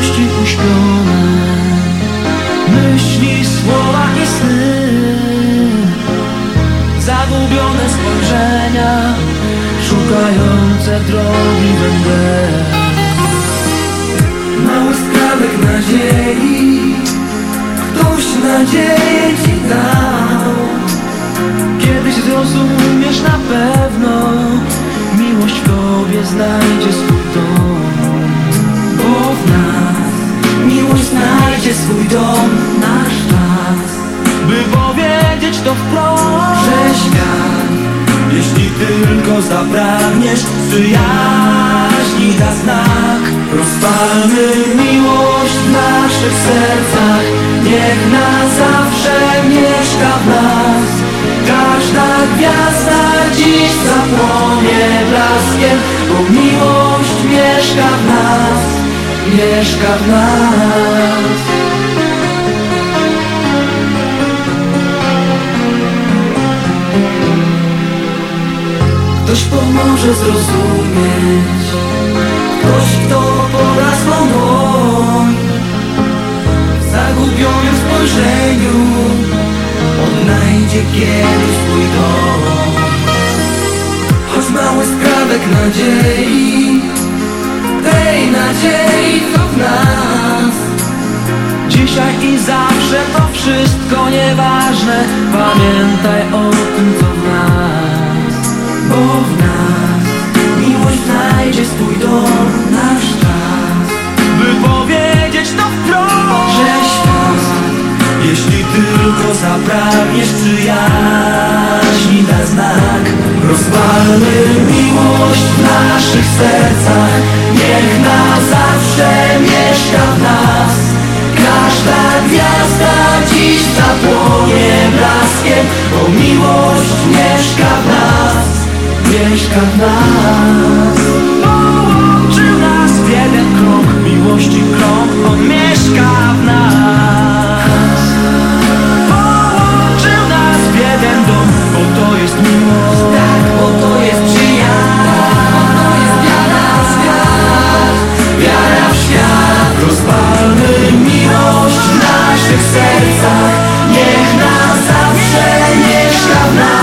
miłości uśpione. Myśli, słowa i sny. Zagubione spojrzenia Szukające drogi we Mały skrawek nadziei Ktoś nadzieję ci dał. Kiedyś zrozumiesz na pewno Miłość w tobie znajdzie swój miłość znajdzie swój dom Nasz czas By powiedzieć to wprost. Że świat Jeśli tylko zapragniesz Przyjaźni da znak Rozpalmy miłość w naszych sercach. Niech na zawsze mieszka w nas. Każda gwiazda dziś zapłonie blaskiem Bo miłość mieszka w nas Mieszka w nas. Ktoś pomoże zrozumieć Ktoś, kto swą dłoń. W zagubionym spojrzeniu Odnajdzie kiedyś swój dom nadziei co w nas. Dzisiaj i zawsze to wszystko nieważne. Pamiętaj o tym co zapłonie blaskiem Bo miłość mieszka w nas mieszka w nas now.